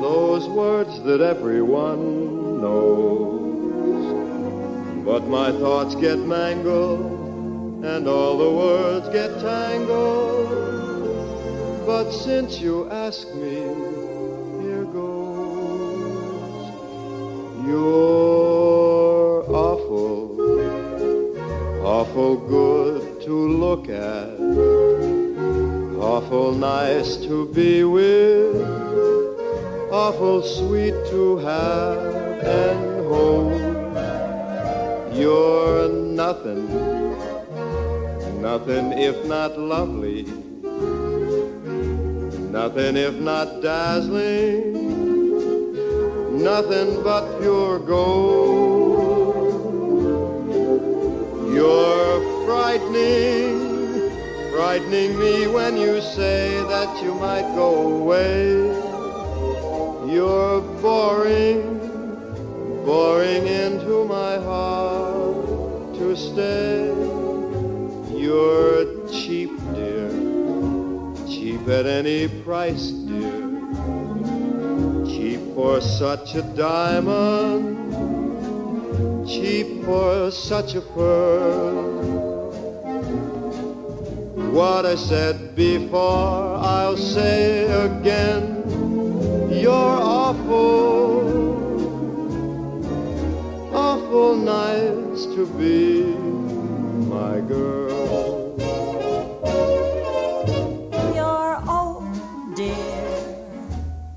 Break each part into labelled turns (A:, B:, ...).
A: those words that everyone knows. But my thoughts get mangled and all the words get tangled. But since you ask me, here goes. You're awful, awful good to look at, awful nice to be with, awful sweet to have and hold. You're nothing, nothing if not lovely, nothing if not dazzling, nothing but pure gold. You're frightening, frightening me when you say that you might go away. You're boring, boring into my heart to stay. You're cheap, dear, cheap at any price, dear. Cheap for such a diamond, cheap for such a pearl. What I said before, I'll say again. Awful nice to be my girl.
B: You're old, dear,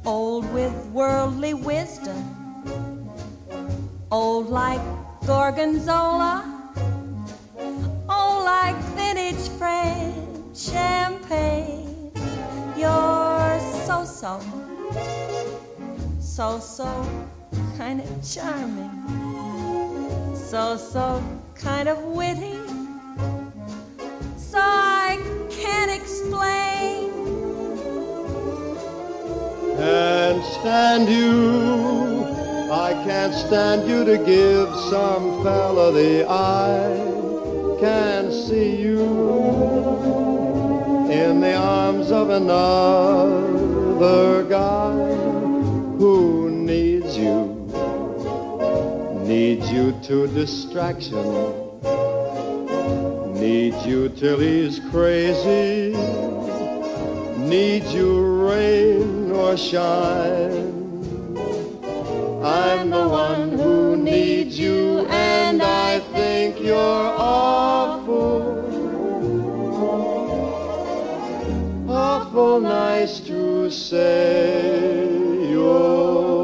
B: old with worldly wisdom, old like Gorgonzola, old like vintage French champagne. You're so so, so so kind of charming, so so kind of witty. So I can't explain.
A: Can't stand you. I can't stand you to give some fella the eye. Can't see you in the arms of another guy to distraction, needs you till he's crazy. Needs you rain or shine. I'm the one who needs you, and I think you're awful, awful nice to say you're